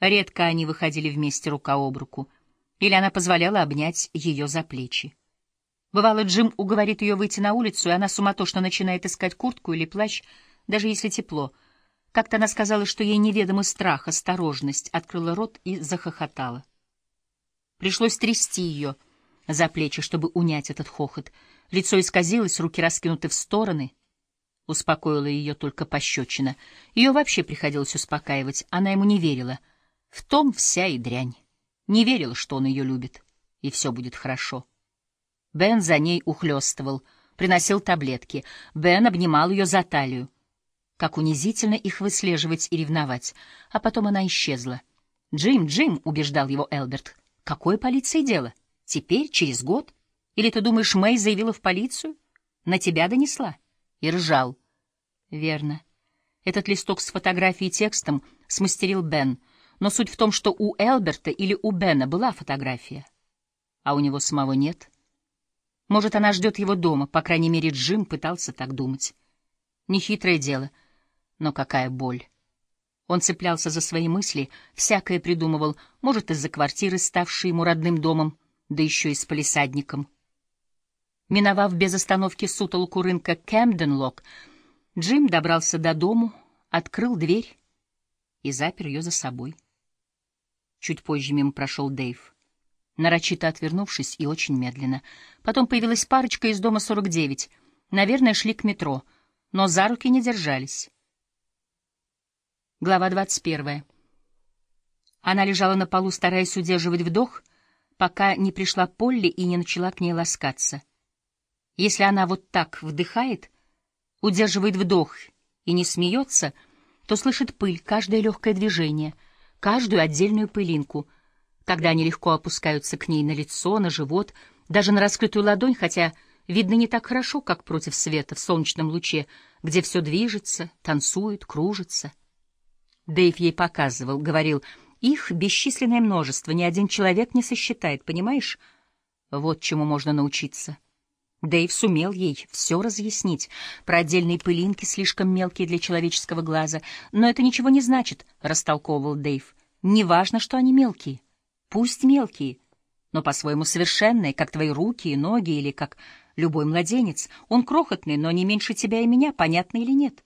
Редко они выходили вместе рука об руку, или она позволяла обнять ее за плечи. Бывало, Джим уговорит ее выйти на улицу, и она суматошно начинает искать куртку или плащ, даже если тепло. Как-то она сказала, что ей неведомый страх, осторожность, открыла рот и захохотала. Пришлось трясти ее за плечи, чтобы унять этот хохот. Лицо исказилось, руки раскинуты в стороны. Успокоила ее только пощечина. Ее вообще приходилось успокаивать, она ему не верила. В том вся и дрянь. Не верила, что он ее любит, и все будет хорошо. Бен за ней ухлёстывал, приносил таблетки. Бен обнимал ее за талию. Как унизительно их выслеживать и ревновать. А потом она исчезла. «Джим, Джим!» — убеждал его Элберт. «Какое полиции дело? Теперь, через год? Или ты думаешь, Мэй заявила в полицию? На тебя донесла?» И ржал. «Верно. Этот листок с фотографией и текстом смастерил Бен. Но суть в том, что у Элберта или у Бена была фотография, а у него самого нет». Может, она ждет его дома, по крайней мере, Джим пытался так думать. Нехитрое дело, но какая боль. Он цеплялся за свои мысли, всякое придумывал, может, из-за квартиры, ставшей ему родным домом, да еще и с полисадником. Миновав без остановки сутолку рынка Кэмденлок, Джим добрался до дому, открыл дверь и запер ее за собой. Чуть позже мимо прошел Дэйв нарочито отвернувшись и очень медленно. Потом появилась парочка из дома 49. Наверное, шли к метро, но за руки не держались. Глава 21. Она лежала на полу, стараясь удерживать вдох, пока не пришла Полли и не начала к ней ласкаться. Если она вот так вдыхает, удерживает вдох и не смеется, то слышит пыль, каждое легкое движение, каждую отдельную пылинку — когда они легко опускаются к ней на лицо, на живот, даже на раскрытую ладонь, хотя видно не так хорошо, как против света в солнечном луче, где все движется, танцует, кружится. Дэйв ей показывал, говорил, их бесчисленное множество, ни один человек не сосчитает, понимаешь? Вот чему можно научиться. Дэйв сумел ей все разъяснить. Про отдельные пылинки, слишком мелкие для человеческого глаза. Но это ничего не значит, — растолковывал Дэйв. Неважно, что они мелкие. Пусть мелкие, но по-своему совершенные, как твои руки и ноги или как любой младенец. Он крохотный, но не меньше тебя и меня, понятно или нет?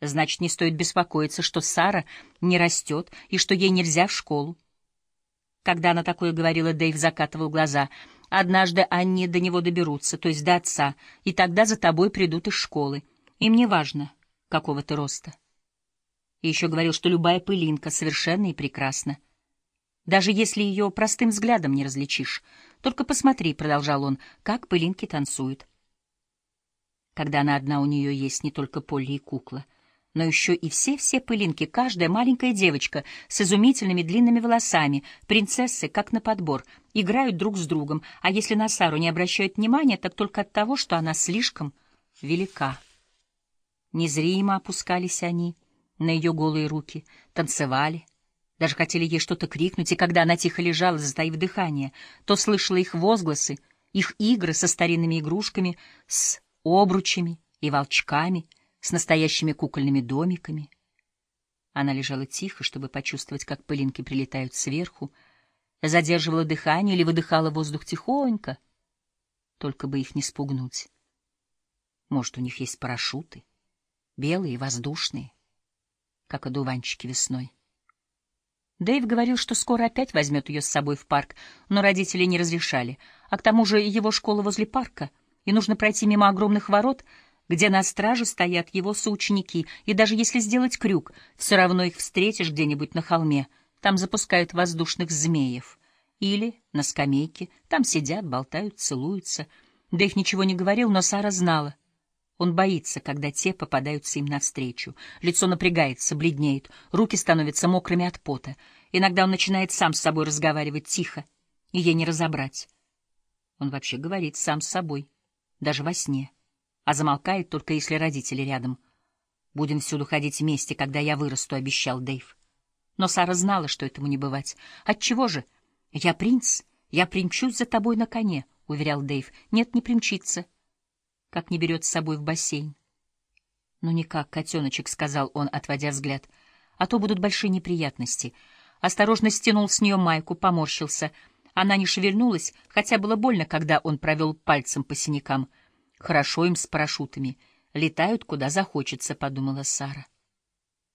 Значит, не стоит беспокоиться, что Сара не растет и что ей нельзя в школу. Когда она такое говорила, Дэйв закатывал глаза. Однажды они до него доберутся, то есть до отца, и тогда за тобой придут из школы. Им не важно, какого ты роста. И еще говорил, что любая пылинка совершенна и прекрасна даже если ее простым взглядом не различишь. Только посмотри, — продолжал он, — как пылинки танцуют. Когда она одна, у нее есть не только Полли и кукла, но еще и все-все пылинки, каждая маленькая девочка с изумительными длинными волосами, принцессы, как на подбор, играют друг с другом, а если на Сару не обращают внимания, так только от того, что она слишком велика. Незримо опускались они на ее голые руки, танцевали — даже хотели ей что-то крикнуть, и когда она тихо лежала, затаив дыхание, то слышала их возгласы, их игры со старинными игрушками, с обручами и волчками, с настоящими кукольными домиками. Она лежала тихо, чтобы почувствовать, как пылинки прилетают сверху, задерживала дыхание или выдыхала воздух тихонько, только бы их не спугнуть. Может, у них есть парашюты, белые, воздушные, как одуванчики весной. Дэйв говорил, что скоро опять возьмет ее с собой в парк, но родители не разрешали. А к тому же его школа возле парка, и нужно пройти мимо огромных ворот, где на страже стоят его соученики, и даже если сделать крюк, все равно их встретишь где-нибудь на холме. Там запускают воздушных змеев. Или на скамейке, там сидят, болтают, целуются. Дэйв ничего не говорил, но Сара знала — он боится, когда те попадаются им навстречу. Лицо напрягается, бледнеет, руки становятся мокрыми от пота. Иногда он начинает сам с собой разговаривать тихо, и ей не разобрать. Он вообще говорит сам с собой, даже во сне, а замолкает только если родители рядом. «Будем всюду ходить вместе, когда я вырасту», — обещал Дэйв. Но Сара знала, что этому не бывать. «Отчего же? Я принц, я примчусь за тобой на коне», — уверял Дэйв. «Нет, не примчится» как не берет с собой в бассейн. — Ну никак, котеночек, — сказал он, отводя взгляд, — а то будут большие неприятности. Осторожно стянул с нее майку, поморщился. Она не шевельнулась, хотя было больно, когда он провел пальцем по синякам. «Хорошо им с парашютами. Летают, куда захочется», — подумала Сара.